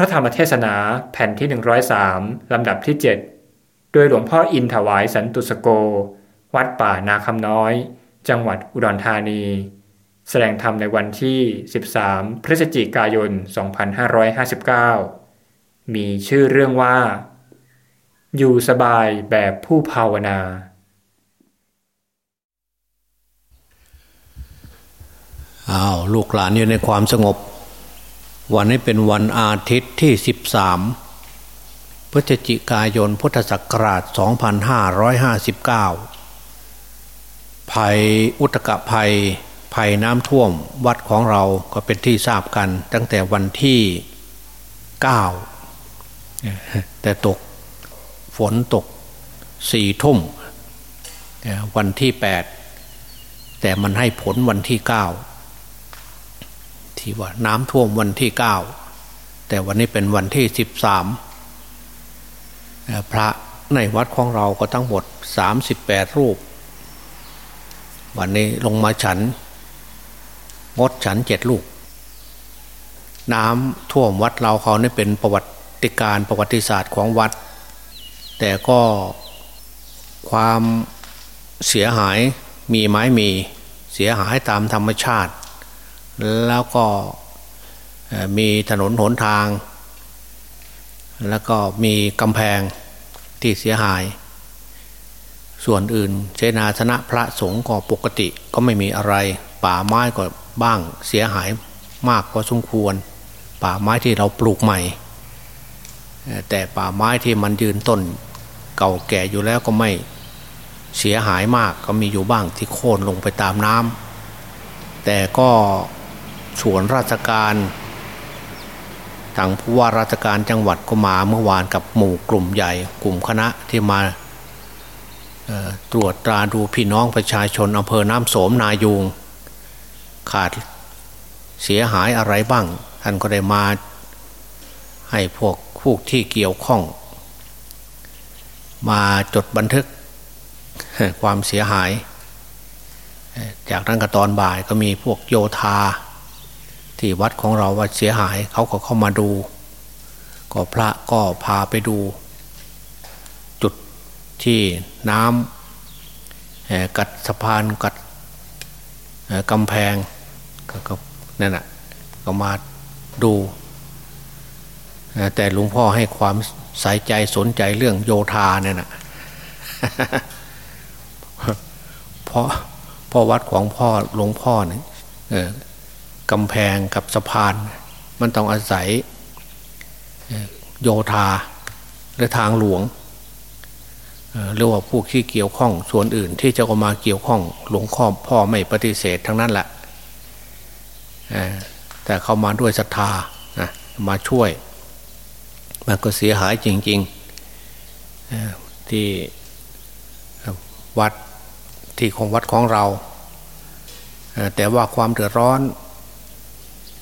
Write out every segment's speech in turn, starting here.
พระธรรมเทศนาแผ่นที่ 103 ลำดับที่ 7 โดยหลวงพ่ออินถวายสันตุสโก วัดป่านาคำน้อย จังหวัดอุดรธานี แสดงธรรมในวันที่ 13 พฤศจิกายน 2559 มีชื่อเรื่องว่า อยู่สบายแบบผู้ภาวนา อ้าว ลูกหลานอยู่ในความสงบ วันนี้เป็นวันอาทิตย์ที่ 13 พฤศจิกายนพุทธศักราช 2559 ภัยอุตกะภัย ภัยน้ำท่วมวัดของเราก็เป็นที่ทราบกันตั้งแต่วันที่ 9 แต่ตกฝนตกสี่ทุ่มวันที่ 8 แต่มันให้ผลวันที่ 9 ที่ว่าน้ำท่วมวันที่เก้าแต่วันนี้เป็นวันที่สิบสามพระในวัดของเราก็ทั้งหมดสามสิบแปดรูป วันนี้ลงมาฉันงดฉันเจ็ดลูก น้ำท่วมวัดเราเขานี่เป็นประวัติการประวัติศาสตร์ของวัด แต่ก็ความเสียหายมีไม้มีเสียหายตามธรรมชาติ แล้วก็มีถนนหนทาง แล้วก็มีกำแพงที่เสียหาย ส่วนอื่นเจนาธนะพระสงฆ์ก็ปกติก็ไม่มีอะไร ป่าไม้ก็บ้างเสียหายมากพอสมควร ป่าไม้ที่เราปลูกใหม่ แต่ป่าไม้ที่มันยืนต้นเก่าแก่อยู่แล้วก็ไม่เสียหายมากก็มีอยู่บ้างที่โค่นลงไปตามน้ำแต่ก็ ส่วนราชการทางผู้ว่าราชการจังหวัดก็มาเมื่อวานกับหมู่กลุ่มใหญ่ กลุ่มคณะที่มาตรวจตราดูพี่น้องประชาชนอำเภอน้ำโสมนายูงขาดเสียหายอะไรบ้าง ท่านก็ได้มาให้พวกผู้ที่เกี่ยวข้อง มาจดบันทึกความเสียหาย จากนั้นก็ตอนบ่ายก็มีพวกโยธา ที่วัดของเราว่าเสียหายเขาก็เข้ามาดู ก็พระก็พาไปดู จุดที่น้ำกัดสะพานกัดกำแพงก็นั่นแหะก็มาดูแต่หลวงพ่อให้ความใส่ใจสนใจเรื่องโยธาเนี่ยนะเพราะพ่อวัดของพ่อหลวงพ่อเนี่ย กำแพงกับสะพาน มันต้องอาศัยโยธาหรือทางหลวงหรือว่าผู้ที่เกี่ยวข้องส่วนอื่นที่จะเอามาเกี่ยวข้องหลวงพ่อพ่อไม่ปฏิเสธทั้งนั้นแหละแต่เข้ามาด้วยศรัทธามาช่วย มันก็เสียหายจริงๆที่วัดที่ของวัดของเรา แต่ว่าความเดือดร้อน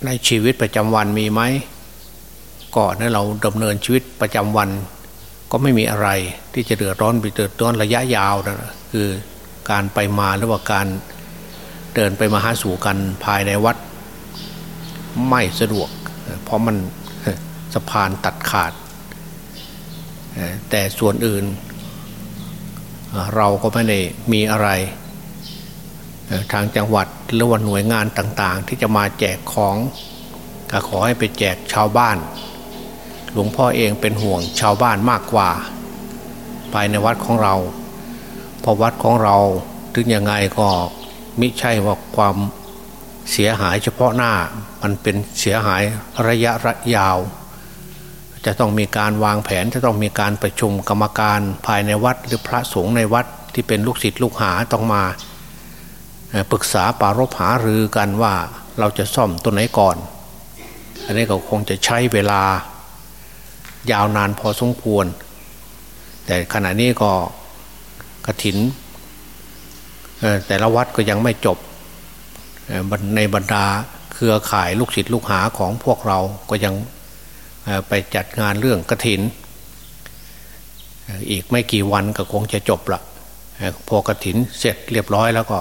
ในชีวิตประจำวันมีไหมก่อนที่เราดำเนินชีวิตประจำวัน ก็ไม่มีอะไรที่จะเดือดร้อนไปเดือดร้อนระยะยาวนะคือการไปมาหรือว่าการเดินไปมาหาสู่กันภายในวัด ไม่สะดวก เพราะมันสะพานตัดขาด แต่ส่วนอื่น เราก็ไม่ได้มีอะไร ทางจังหวัดหรือว่าหน่วยงานต่างๆ ที่จะมาแจกของก็ขอให้ไปแจกชาวบ้าน หลวงพ่อเองเป็นห่วงชาวบ้านมากกว่าภายในวัดของเราเพราะวัดของเราถึงยังไงก็มิใช่ว่าความเสียหายเฉพาะหน้ามันเป็นเสียหายระยะระยาว จะต้องมีการวางแผนจะต้องมีการประชุมกรรมการภายในวัดหรือพระสงฆ์ในวัดที่เป็นลูกศิษย์ลูกหาต้องมา ปรึกษาปารบหารือกันว่าเราจะซ่อมตัวไหนก่อน อันนี้ก็คงจะใช้เวลายาวนานพอสมควร แต่ขณะนี้ก็กระถินแต่ละวัดก็ยังไม่จบในบรรดาเครือข่ายลูกศิษย์ลูกหาของพวกเราก็ยังไปจัดงานเรื่องกระถิน อีกไม่กี่วันก็คงจะจบละพอกระถินเสร็จเรียบร้อยแล้วก็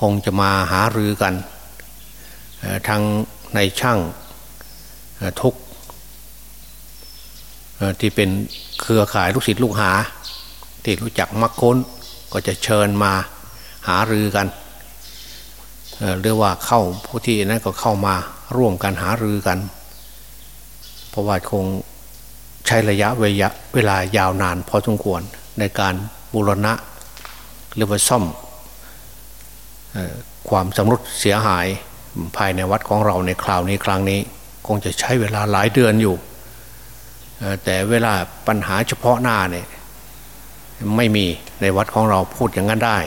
คงจะมาหารือกันทางในช่างทุกที่เป็นเครือข่ายลูกศิษย์ลูกหา ที่รู้จักมักค้นก็จะเชิญมาหารือกันเรียกว่าเข้าผู้ที่นั้นก็เข้ามาร่วมกันหารือกัน เพราะว่าคงใช้ระยะเวลาเวลายาวนานพอสมควรในการบูรณะหรือว่าซ่อม ความสำรุดเสียหายภายในวัดของเราในคราวนี้ครั้งนี้ คงจะใช้เวลาหลายเดือนอยู่ แต่เวลาปัญหาเฉพาะหน้าเนี่ยไม่มีในวัดของเราพูดอย่างนั้นได้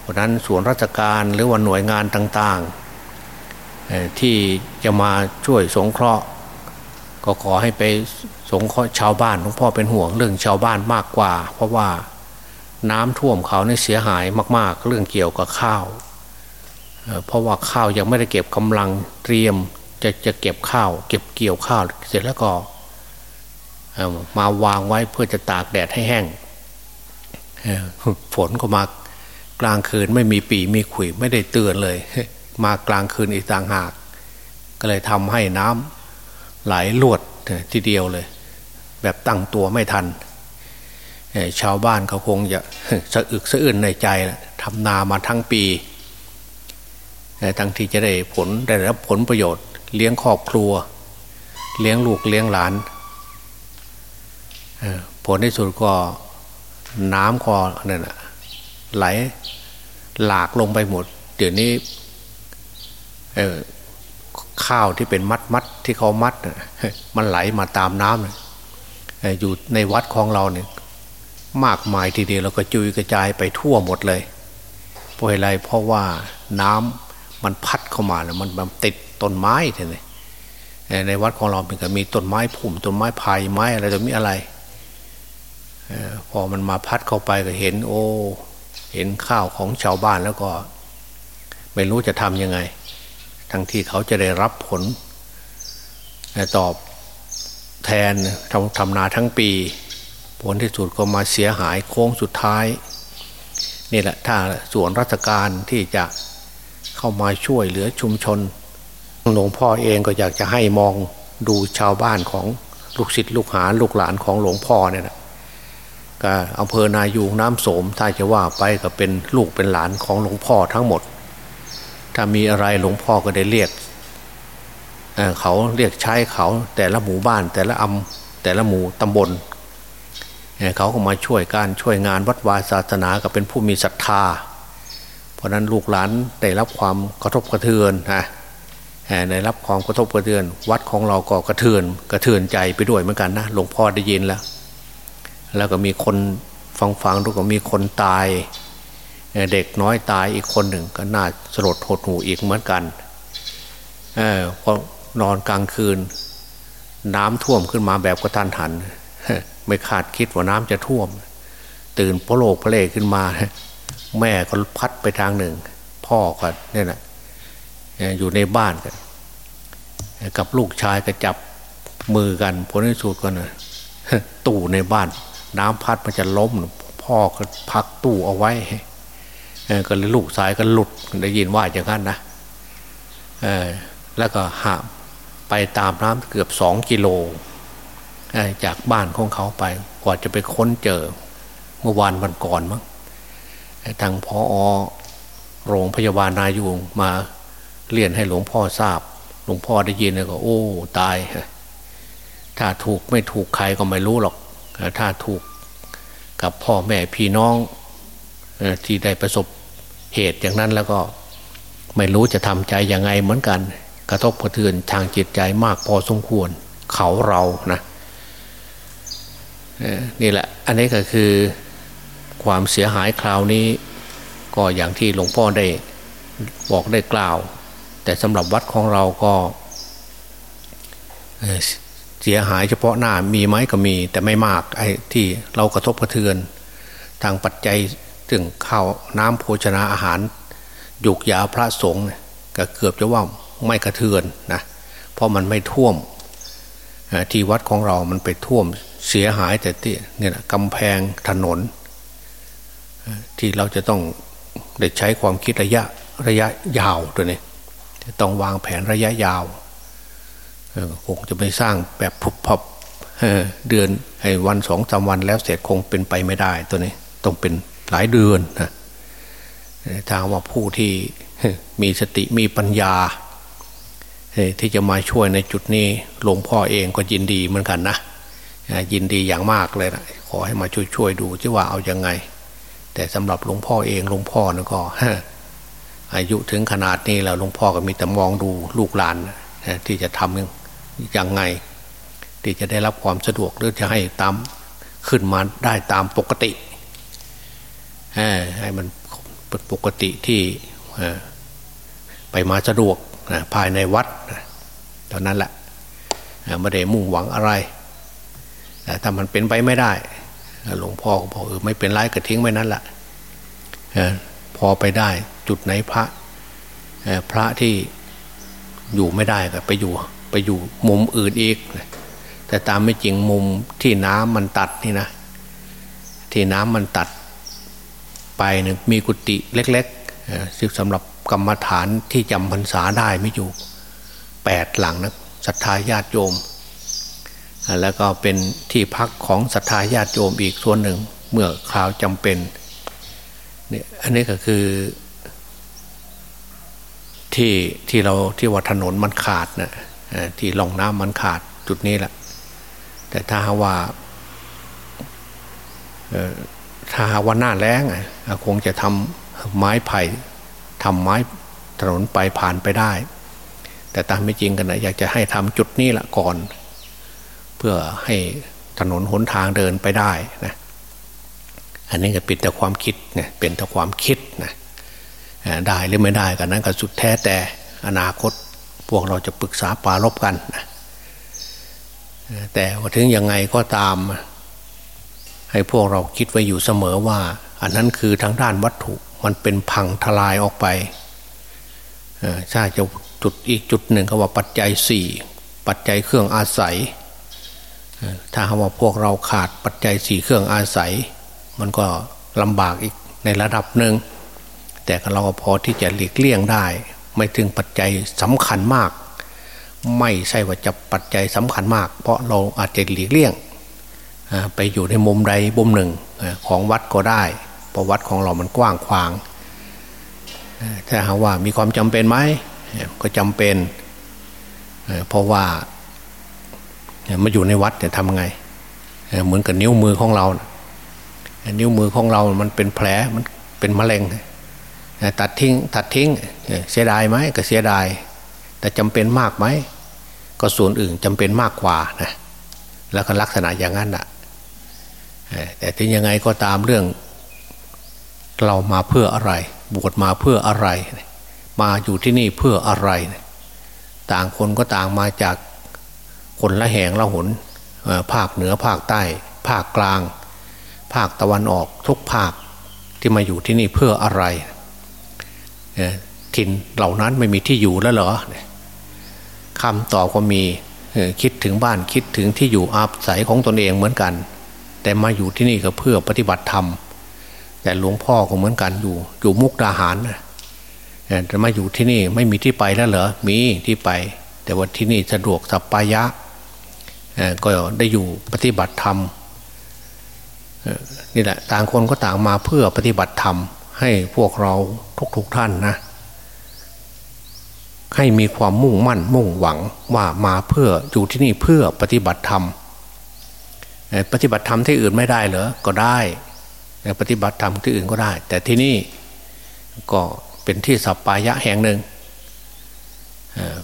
เพราะนั้นส่วนราชการหรือว่าหน่วยงานต่างๆ ที่จะมาช่วยสงเคราะห์ ก็ขอให้ไปสงเคราะห์ชาวบ้านหลวงพ่อเป็นห่วงเรื่องชาวบ้านมากกว่า เพราะว่า น้ำท่วมเขาเนี่ยเสียหายมาก ๆ เรื่องเกี่ยวกับข้าว เพราะว่าข้าวยังไม่ได้เก็บกำลังเตรียมจะจะเก็บข้าว เก็บเกี่ยวข้าวเสร็จแล้วก็มาวางไว้เพื่อจะตากแดดให้แห้งฝนก็มากลางคืนไม่มีปีมีขุยไม่ได้เตือนเลย มากลางคืนอีกต่างหาก ก็เลยทำให้น้ำไหลลวดทีเดียวเลย แบบตั้งตัวไม่ทัน ชาวบ้านเขาคงจะสะอึกสะอื้นในใจทำนามาทั้งปีทั้งที่จะได้ผลได้รับผลประโยชน์ เลี้ยงครอบครัว เลี้ยงลูกเลี้ยงหลานผลที่สุดก็น้ำคอเนี่ยไหลหลากลงไปหมด เดี๋ยวนี้ข้าวที่เป็นมัดมัดที่เขามัดมันไหลมาตามน้ำอยู่ในวัดของเราเนี่ย มากมายทีเดียวแล้วก็จุยกระจายไปทั่วหมดเลยเพราะอะไรเพราะว่าน้ำมันพัดเข้ามาแล้วมันมันติดต้นไม้ทีนี้ในวัดของเราเป็นก็มีต้นไม้ผุ่มต้นไม้พายไม้อะไรตัวนี้อะไรพอมันมาพัดเข้าไปก็เห็น โอ้เห็นข้าวของชาวบ้านแล้วก็ ไม่รู้จะทำยังไง ทั้งที่เขาจะได้รับผลตอบแทนทำทำนาทั้งปี ผลที่สุดก็มาเสียหายโค้งสุดท้ายนี่แหละถ้าส่วนราชการที่จะเข้ามาช่วยเหลือชุมชนหลวงพ่อเองก็อยากจะให้มองดูชาวบ้านของลูกศิษย์ลูกหาลูกหลานของหลวงพ่อเนี่ยนะก็อำเภอนายูงน้ำโสมถ้าจะว่าไปก็เป็นลูกเป็นหลานของหลวงพ่อทั้งหมด ถ้ามีอะไรหลวงพ่อก็ได้เรียกเเขาเรียกใช้เขาแต่ละหมู่บ้านแต่ละอำแต่ละหมู่ตำบล เขาก็มาช่วยการช่วยงานวัดวาศาสนาก็เป็นผู้มีศรัทธา เพราะนั้นลูกหลานได้รับความกระทบกระเทือนนะได้รับความกระทบกระเทือน วัดของเราก็กระเทือนกระเทือนใจไปด้วยเหมือนกันนะหลวงพ่อได้ยินแล้ว แล้วก็มีคนฟังฟังดูก็มีคนตาย เด็กน้อยตายอีกคนหนึ่งก็น่าสลดหดหูอีกเหมือนกันเออพอนอนกลางคืน น้ำท่วมขึ้นมาแบบกระทันหัน ไม่คาดคิดว่าน้ำจะท่วม ตื่นพะโลกพะเลขึ้นมา แม่ก็พัดไปทางหนึ่ง พ่อก็เนี่ยนะอยู่ในบ้านกันกับลูกชายก็จับมือกันผลที่สุดก็นะตู้ในบ้าน น้ำพัดมันจะล้ม พ่อก็พักตู้เอาไว้ก็เลยลูกชายก็หลุดได้ยินว่าอย่างนั้นนะแล้วก็หาไปตามน้ำเกือบสองกิโล จากบ้านของเขาไป กว่าจะไปค้นเจอเมื่อวานวันก่อนมั้งทางพออโรงพยาบาลนายูงมาเรียนให้หลวงพ่อทราบ หลวงพ่อได้ยินแล้วก็ โอ้ตาย ถ้าถูกไม่ถูกใครก็ไม่รู้หรอก ถ้าถูกกับพ่อแม่พี่น้องที่ได้ประสบเหตุอย่างนั้นแล้วก็ไม่รู้จะทำใจยังไงเหมือนกัน กระทบกระเทือนทางจิตใจมากพอสมควร เขาเรานะ นี่แหละ อันนี้ก็คือความเสียหายคราวนี้ ก็อย่างที่หลวงพ่อได้บอกได้กล่าว แต่สำหรับวัดของเราก็เสียหายเฉพาะหน้ามีไหมก็มี แต่ไม่มากไอ้ที่เรากระทบกระเทือน ทางปัจจัยถึงข้าวน้ำโภชนาอาหารยุกยาพระสงฆ์ก็เกือบจะว่าไม่กระเทือนนะเพราะมันไม่ท่วม ที่วัดของเรามันไปท่วมเสียหายแต่ที่เนี่ยกำแพงถนน ที่เราจะต้องได้ใช้ความคิดระยะระยะยาวตัวนี้ต้องวางแผนระยะยาวคงจะไม่สร้างแบบพุบพับเดือนไอ้วันสองสาวันแล้วเสร็จคงเป็นไปไม่ได้ตัวนี้ ต้องเป็นหลายเดือนนะถ้าว่าผู้ที่มีสติมีปัญญา ที่จะมาช่วยในจุดนี้หลวงพ่อเองก็ยินดีเหมือนกันนะยินดีอย่างมากเลยนะขอให้มาช่วยช่วยดูที่ว่าเอาอยัางไง แต่สำหรับหลวงพ่อเองหลวงพ่อนะก็อายุถึงขนาดนี้แล้วหลวงพ่อก็มีแต่มองดูลูกหลานที่จะทำยังไง ที่จะได้รับความสะดวกหรือจะให้ตามขึ้นมาได้ตามปกติให้มันเป็นปกติที่ไปมาสะดวก ภายในวัดเท่านั้นแหละไม่ได้มุ่งหวังอะไรแต่ถ้ามันเป็นไปไม่ได้หลวงพ่อก็บอกเออไม่เป็นไรก็ทิ้งไว้นั่นแหละพอไปได้จุดไหนพระพระที่อยู่ไม่ได้ก็ไปอยู่ไปอยู่มุมอื่นอีก แต่ตามไม่จริงมุมที่น้ำมันตัดนี่นะ ที่น้ำมันตัดไปนี่ยมีกุฏิเล็กๆซึ่งสำหรับ กรรมฐานที่จำพรรษาได้ไม่อยู่แปดหลังนะศรัทธาญาติโยม แล้วก็เป็นที่พักของศรัทธาญาติโยมอีกส่วนหนึ่งเมื่อคราวจำเป็นนี่อันนี้ก็คือที่ที่เราที่ว่าถนนมันขาดนะที่ลองน้ำมันขาดจุดนี้แหละ แต่ถ้าว่าถ้าว่าหน้าแรงคงจะทำไม้ไผ่ ทำไม้ถนนไปผ่านไปได้ แต่ตามไม่จริงกันนะอยากจะให้ทำจุดนี้ละก่อน เพื่อให้ถนนหนทางเดินไปได้นะอันนี้ก็เป็นแต่ความคิดเนี่ยเป็นแต่ความคิดนะได้หรือไม่ได้กันนั้นก็สุดแท้แต่อนาคตพวกเราจะปรึกษาปารบกันนะแต่ว่าถึงยังไงก็ตาม ให้พวกเราคิดไว้อยู่เสมอว่า อันนั้นคือทางด้านวัตถุ มันเป็นพังทลายออกไปใช่จะจุดอีกจุดหนึ่งก็ว่าปัจจัยสี่ปัจจัยเครื่องอาศัย ถ้าคำว่าพวกเราขาดปัจจัยสี่เครื่องอาศัย มันก็ลำบากอีกในระดับหนึ่งแต่เราพอที่จะหลีกเลี่ยงได้ ไม่ถึงปัจจัยสำคัญมาก ไม่ใช่ว่าจะปัจจัยสำคัญมาก เพราะเราอาจจะหลีกเลี่ยงไปอยู่ในมุมใดมุมหนึ่งของวัดก็ได้ เพระวัดของเรามันกว้างขวางถ้าหาว่ามีความจำเป็นไหมก็จำเป็น เพราะว่ามาอยู่ในวัดเนี่ยทำไง เหมือนกับนิ้วมือของเรา นิ้วมือของเรา มันเป็นแผล มันเป็นมะเร็ง ตัดทิ้ง ตัดทิ้ง เสียดายไหมก็เสียดาย แต่จำเป็นมากไหม ก็ส่วนอื่นจำเป็นมากกว่านะ แล้วก็ลักษณะอย่างนั้นอะแต่ถึงยังไงก็ตามเรื่อง เรามาเพื่ออะไร บวชมาเพื่ออะไร มาอยู่ที่นี่เพื่ออะไร ต่างคนก็ต่างมาจากคนละแห่งละหนภาคเหนือภาคใต้ ภาคกลาง ภาคตะวันออกทุกภาคที่มาอยู่ที่นี่เพื่ออะไรถิ่นเหล่านั้นไม่มีที่อยู่แล้วเหรอคำตอบก็มีคิดถึงบ้านคิดถึงที่อยู่อาศัยของตนเองเหมือนกัน แต่มาอยู่ที่นี่ก็เพื่อปฏิบัติธรรม แต่หลวงพ่อก็เหมือนกันอยู่ อยู่มุกดาหารแต่มาอยู่ที่นี่ไม่มีที่ไปแล้วเหรอมีที่ไป แต่ว่าที่นี่สะดวกสัปปายะก็ได้อยู่ปฏิบัติธรรมนี่แหละต่างคนก็ต่างมาเพื่อปฏิบัติธรรม ให้พวกเราทุกๆทท่านนะ ให้มีความมุ่งมั่นมุ่งหวังว่ามาเพื่ออยู่ที่นี่เพื่อปฏิบัติธรรมปฏิบัติธรรมที่อื่นไม่ได้เหรอก็ได้ ปฏิบัติธรรมที่อื่นก็ได้ แต่ที่นี่ก็เป็นที่สัปปายะแห่งหนึ่ง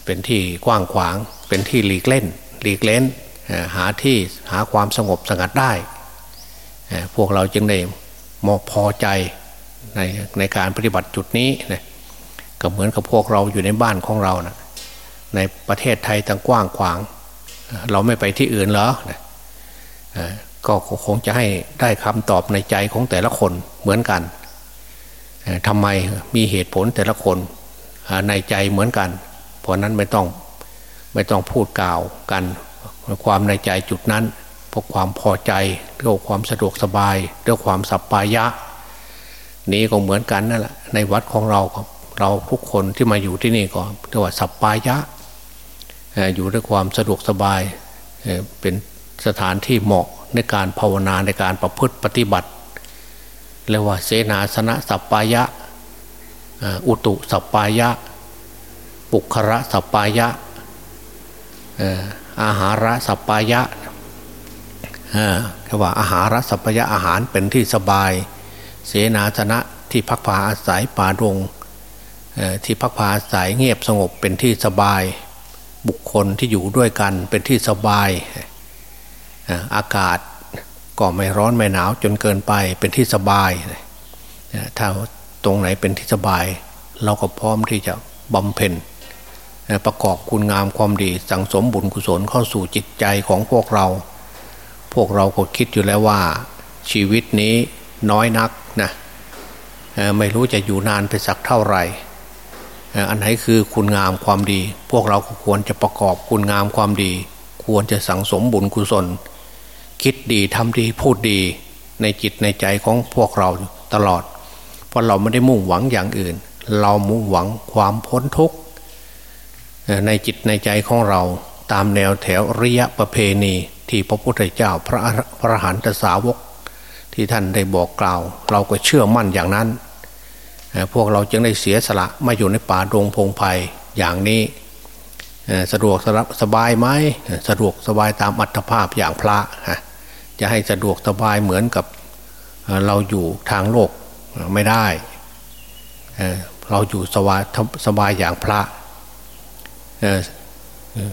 เป็นที่กว้างขวาง เป็นที่หลีกเล่น หลีกเล่นหาที่หาความสงบสงัดได้ พวกเราจึงได้มอพอใจในในการปฏิบัติจุดนี้นะก็เหมือนกับพวกเราอยู่ในบ้านของเรานะในประเทศไทยตั้งกว้างขวาง เราไม่ไปที่อื่นเหรอนะ ก็คงจะให้ได้คำตอบในใจของแต่ละคนเหมือนกันทำไมมีเหตุผลแต่ละคนในใจเหมือนกัน เพราะนั้นไม่ต้องไม่ต้องพูดกล่าวกันความในใจจุดนั้นเพราะความพอใจเรื่องความสะดวกสบายเรื่องความสัปปายะ นี้ก็เหมือนกันนั่นแหละในวัดของเราเราทุกคนที่มาอยู่ที่นี่ก็เรียกว่าสัปปายะอยู่ด้วยความสะดวกสบายเป็นสถานที่เหมาะ ในการภาวนาในการประพฤติปฏิบัติเรียกว่าเสนาสนะสัปปายะอุตุสัปปายะ ปุคระสัปปายะอาหาระสัปปายะคือว่าอาหารสัพพยะอาหารเป็นที่สบาย เสนาสนะที่พักพาอาศัยป่าดงที่พักพาอาศัยเงียบสงบเป็นที่สบาย บุคคลที่อยู่ด้วยกันเป็นที่สบาย อากาศก็ไม่ร้อนไม่หนาวจนเกินไปเป็นที่สบายถ้าตรงไหนเป็นที่สบาย เราก็พร้อมที่จะบำเพ็ญประกอบคุณงามความดีสังสมบุญกุศลเข้าสู่จิตใจของพวกเรา พวกเราก็คิดอยู่แล้วว่า ชีวิตนี้น้อยนักนะไม่รู้จะอยู่นานไปสักเท่าไหร่ อันไหนคือคุณงามความดี พวกเราก็ควรจะประกอบคุณงามความดี ควรจะสังสมบุญกุศล คิดดีทำดีพูดดีในจิตในใจของพวกเราตลอด เพราะเราไม่ได้มุ่งหวังอย่างอื่น เรามุ่งหวังความพ้นทุกข์ในจิตในใจของเราตามแนวแถวริยะประเพณีที่พระพุทธเจ้าพระพระหันตสาวก ที่ท่านได้บอกกล่าว เราก็เชื่อมั่นอย่างนั้น พวกเราจึงได้เสียสละมาอยู่ในป่าดงพงไพ่อย่างนี้สะดวกสบายไหมสะดวกสบายตามอัตภาพอย่างพระ จะให้สะดวกสบายเหมือนกับเราอยู่ทางโลกไม่ได้เราอยู่สบายสบายอย่างพระ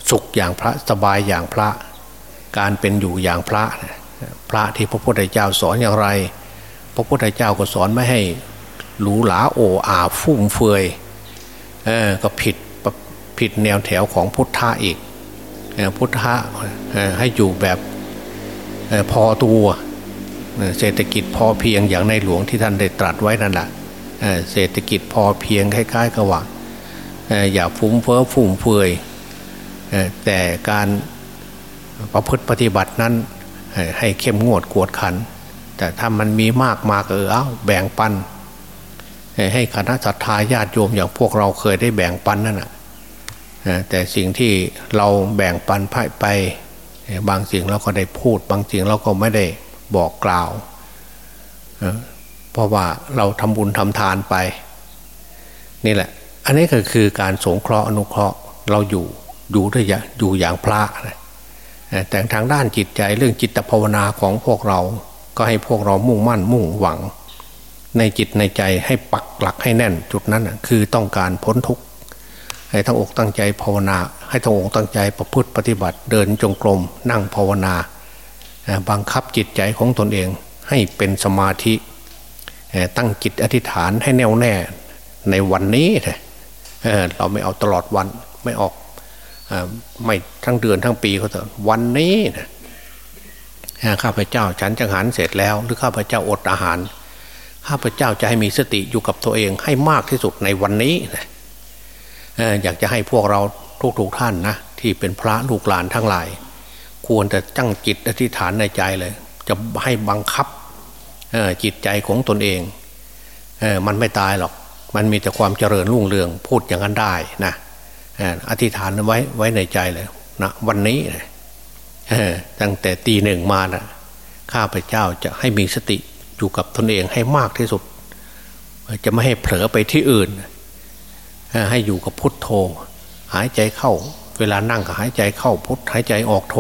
สุขอย่างพระสบายอย่างพระ การเป็นอยู่อย่างพระ พระที่พระพุทธเจ้าสอนอย่างไร พระพุทธเจ้าก็สอนไม่ให้หรูหราโอ้อาฟุ่มเฟือยก็ผิดผิดแนวแถวของพุทธะอีกพุทธะให้อยู่แบบ พอตัวเศรษฐกิจพอเพียงอย่างในหลวงที่ท่านได้ตรัสไว้นั่นแหละเศรษฐกิจพอเพียงคล้ายๆกับว่าอย่าฟุ้งเฟ้อฟุ่มเฟือยแต่การประพฤติปฏิบัตินั้นให้เข้มงวดกวดขัน แต่ถ้ามันมีมากมากเออเอาแบ่งปัน ให้คณะศรัทธาญาติโยมอย่างพวกเราเคยได้แบ่งปันนั่นแหะแต่สิ่งที่เราแบ่งปันไป บางสิ่งเราก็ได้พูด บางสิ่งเราก็ไม่ได้บอกกล่าว เพราะว่าเราทำบุญทำทานไป นี่แหละ อันนี้ก็คือการสงเคราะห์อนุเคราะห์เราอยู่อยู่ด้วยอยู่อย่างพระนะแต่ทางด้านจิตใจเรื่องจิตภาวนาของพวกเรา ก็ให้พวกเรามุ่งมั่นมุ่งหวัง ในจิตในใจให้ปักหลักให้แน่นจุดนั้นคือต้องการพ้นทุกข์ ให้ทั้งอกตั้งใจภาวนา ให้ทั้งอกตั้งใจประพฤติปฏิบัติเดินจงกรมนั่งภาวนา บังคับจิตใจของตนเองให้เป็นสมาธิ ตั้งจิตอธิษฐานให้แน่วแน่ในวันนี้เราไม่เอาตลอดวันไม่ออกไม่ทั้งเดือนทั้งปีเขาเถอะวันนี้นะข้าพเจ้าฉันจังหันเสร็จแล้ว หรือข้าพเจ้าอดอาหาร ข้าพเจ้าจะให้มีสติอยู่กับตัวเองให้มากที่สุดในวันนี้นะ อยากจะให้พวกเราทุกๆท่านนะที่เป็นพระลูกหลานทั้งหลาย ควรจะตั้งจิตอธิษฐานในใจเลย จะให้บังคับจิตใจของตนเองมันไม่ตายหรอก มันมีแต่ความเจริญรุ่งเรืองพูดอย่างนั้นได้นะอธิษฐานไว้ไว้ในใจเลยนะวันนี้นะตั้งแต่ตีหนึ่งมานะข้าพเจ้าจะให้มีสติอยู่กับตนเองให้มากที่สุด จะไม่ให้เผลอไปที่อื่น ให้อยู่กับพุทโธ หายใจเข้า เวลานั่งก็หายใจเข้าพุทหายใจออกโธ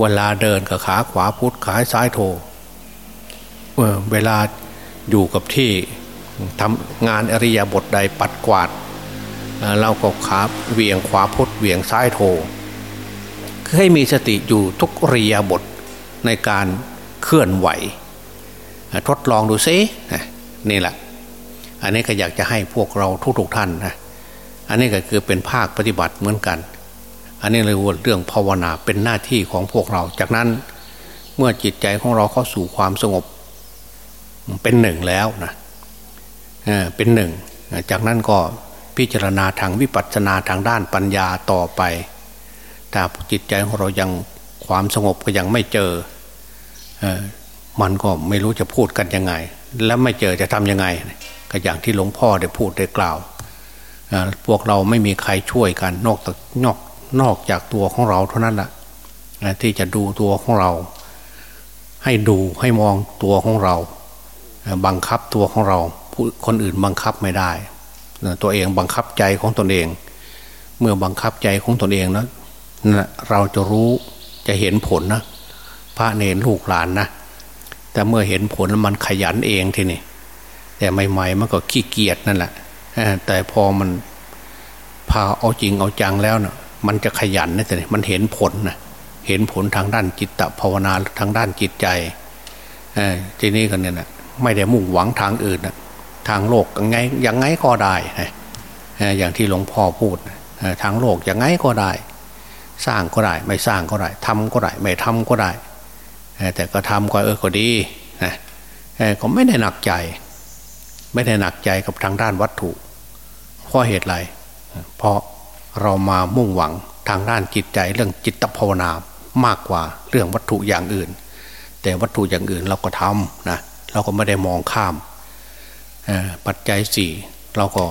เวลาเดินกับขาขวาพุทขาซ้ายโธเวลาอยู่กับที่ทำงานอริยบทใดปัดกวาดเราก็ขาเวียงขวาพุทเวียงซ้ายโธคือให้มีสติอยู่ทุกอริยบทในการเคลื่อนไหว ทดลองดูซินี่แหละ อันนี้ก็อยากจะให้พวกเราทุกๆท่านนะอันนี้ก็คือเป็นภาคปฏิบัติเหมือนกัน อันนี้เลยว่าเรื่องภาวนาเป็นหน้าที่ของพวกเรา จากนั้นเมื่อจิตใจของเราเข้าสู่ความสงบ เป็นหนึ่งแล้วนะเป็นหนึ่ง จากนั้นก็พิจารณาทางวิปัสสนาทางด้านปัญญาต่อไปถ้าจิตใจของเรายังความสงบก็ยังไม่เจอมันก็ไม่รู้จะพูดกันยังไง แล้วไม่เจอจะทำยังไง ก็อย่างที่หลวงพ่อได้พูดได้กล่าวพวกเราไม่มีใครช่วยกันนอกจากนอกนอกจากตัวของเราเท่านั้นแหละที่จะดูตัวของเรา ให้ดูให้มองตัวของเรา บังคับตัวของเราคนอื่นบังคับไม่ได้ ตัวเองบังคับใจของตนเอง เมื่อบังคับใจของตนเองนะเราจะรู้จะเห็นผลนะ พระเนรลูกหลานนะแต่เมื่อเห็นผลแล้วมันขยันเองทีนี่ แต่ใหม่ๆมันก็ขี้เกียจนั่นแหละแต่พอมันพาเอาจริงเอาจังแล้วเนะมันจะขยันนะแต่มันเห็นผลนะเห็นผลทางด้านจิตตภาวนาทางด้านจิตใจทีนี้กันเนี่ยนะไม่ได้มุ่งหวังทางอื่นนะทางโลกยังไงยังไงก็ได้นะอย่างที่หลวงพ่อพูดทางโลกยังไงก็ได้ สร้างก็ได้ ไม่สร้างก็ได้ทำก็ได้ ไม่ทำก็ได้ แต่ก็ทำก็เออก็ดีนะก็ไม่ได้หนักใจ ไม่ได้หนักใจกับทางด้านวัตถุ เพราะเหตุไร เพราะเรามามุ่งหวังทางด้านจิตใจเรื่องจิตภาวนามากกว่าเรื่องวัตถุอย่างอื่น แต่วัตถุอย่างอื่นเราก็ทำนะเราก็ไม่ได้มองข้ามปัจจัยสี่เราก็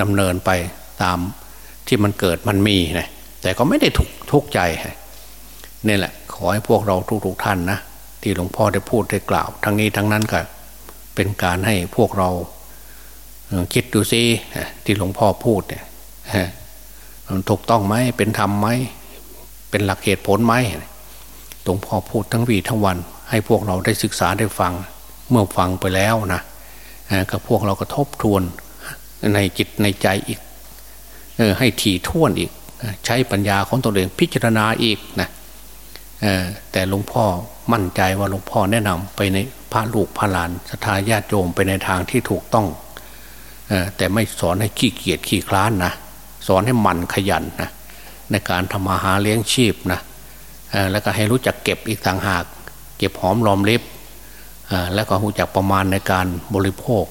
ดำเนินไปตามที่มันเกิดมันมีนะแต่ก็ไม่ได้ทุกทุกใจนี่แหละ ขอให้พวกเราทุกๆท่านนะที่หลวงพ่อได้พูดได้กล่าว ทั้งนี้ทั้งนั้นก็ เป็นการให้พวกเราคิดดูซิที่หลวงพ่อพูดเนี่ยถูกต้องไหมเป็นธรรมไหมเป็นหลักเหตุผลไหมหลวงพ่อพูดทั้งวีทั้งวัน ให้พวกเราได้ศึกษาได้ฟังเมื่อฟังไปแล้วนะกับพวกเราก็ทบทวนในจิตในใจอีกออให้ถี่ท่วนอีก ใช้ปัญญาของตัวเองพิจารณาอีกนะแต่หลวงพ่อ มั่นใจว่าหลวงพ่อแนะนำไปในพระลูกพระหลานสถาญาติโยมไปในทางที่ถูกต้องแต่ไม่สอนให้ขี้เกียจขี้คลานนะสอนให้มันขยันนะในการทำมาหาเลี้ยงชีพนะแล้วก็ให้รู้จักเก็บอีกต่างหาก เก็บหอมรอมริบแล้วก็รู้จักประมาณในการบริโภค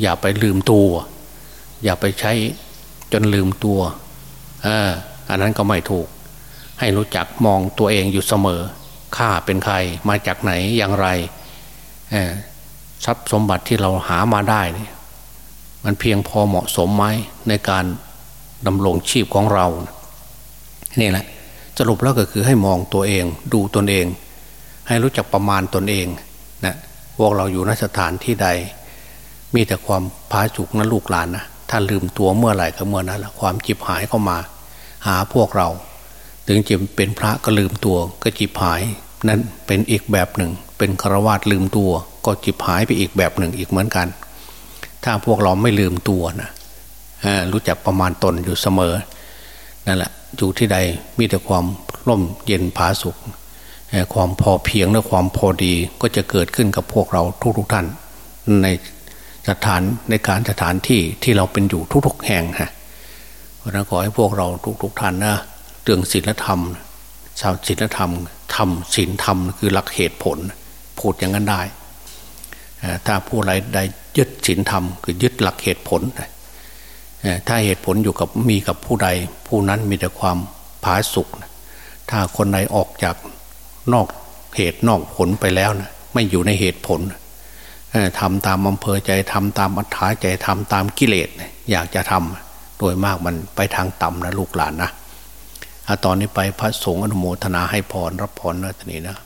อย่าไปลืมตัว อย่าไปใช้จนลืมตัวอันนั้นก็ไม่ถูก ให้รู้จักมองตัวเองอยู่เสมอ ข้าเป็นใครมาจากไหนอย่างไรทรัพย์สมบัติที่เราหามาได้นี่มันเพียงพอเหมาะสมไหมในการดำรงชีพของเรา นี่แหละสรุปแล้วก็คือให้มองตัวเอง ดูตนเอง ให้รู้จักประมาณตนเองนะพวกเราอยู่นสถานที่ใด มีแต่ความพาสุกนะลูกหลานนะถ้าลืมตัวเมื่อไหร่ก็เมื่อนั้นละความจิบหายเข้ามา หาพวกเรา ถึงจะเป็นพระก็ลืมตัวก็จิบหาย นั้นเป็นอีกแบบหนึ่ง เป็นฆราวาสลืมตัว ก็จิบหายไปอีกแบบหนึ่งอีกเหมือนกัน ถ้าพวกเราไม่ลืมตัวนะรู้จักประมาณตนอยู่เสมอนั่นแหละอยู่ที่ใดมีแต่ความร่มเย็นผาสุขความพอเพียงและความพอดีก็จะเกิดขึ้นกับพวกเราทุกๆทท่าน ในสถานในการสถานที่ที่เราเป็นอยู่ทุกๆแห่งฮะเพราะนั้นขอให้พวกเราทุกๆท่านนะ เรื่องศีลธรรม ชาวศีลธรรมธรรมศีลธรรมคือหลักเหตุผลพูดอย่างนั้นได้ ถ้าผู้ใดใดยึดศีลธรรม คือยึดหลักเหตุผล ถ้าเหตุผลอยู่กับมีกับผู้ใด ผู้นั้นมีแต่ความผาสุกถ้าคนใดออกจากนอกเหตุนอกผลไปแล้วนะไม่อยู่ในเหตุผลทำตามอำเภอใจทำตามอัธยาใจทำตามกิเลสอยากจะทำโดยมากมันไปทางต่ำนะลูกหลานนะ ตอนนี้ไปพระสงฆ์อนุโมทนาให้พรรับพรนะทีนี้นะ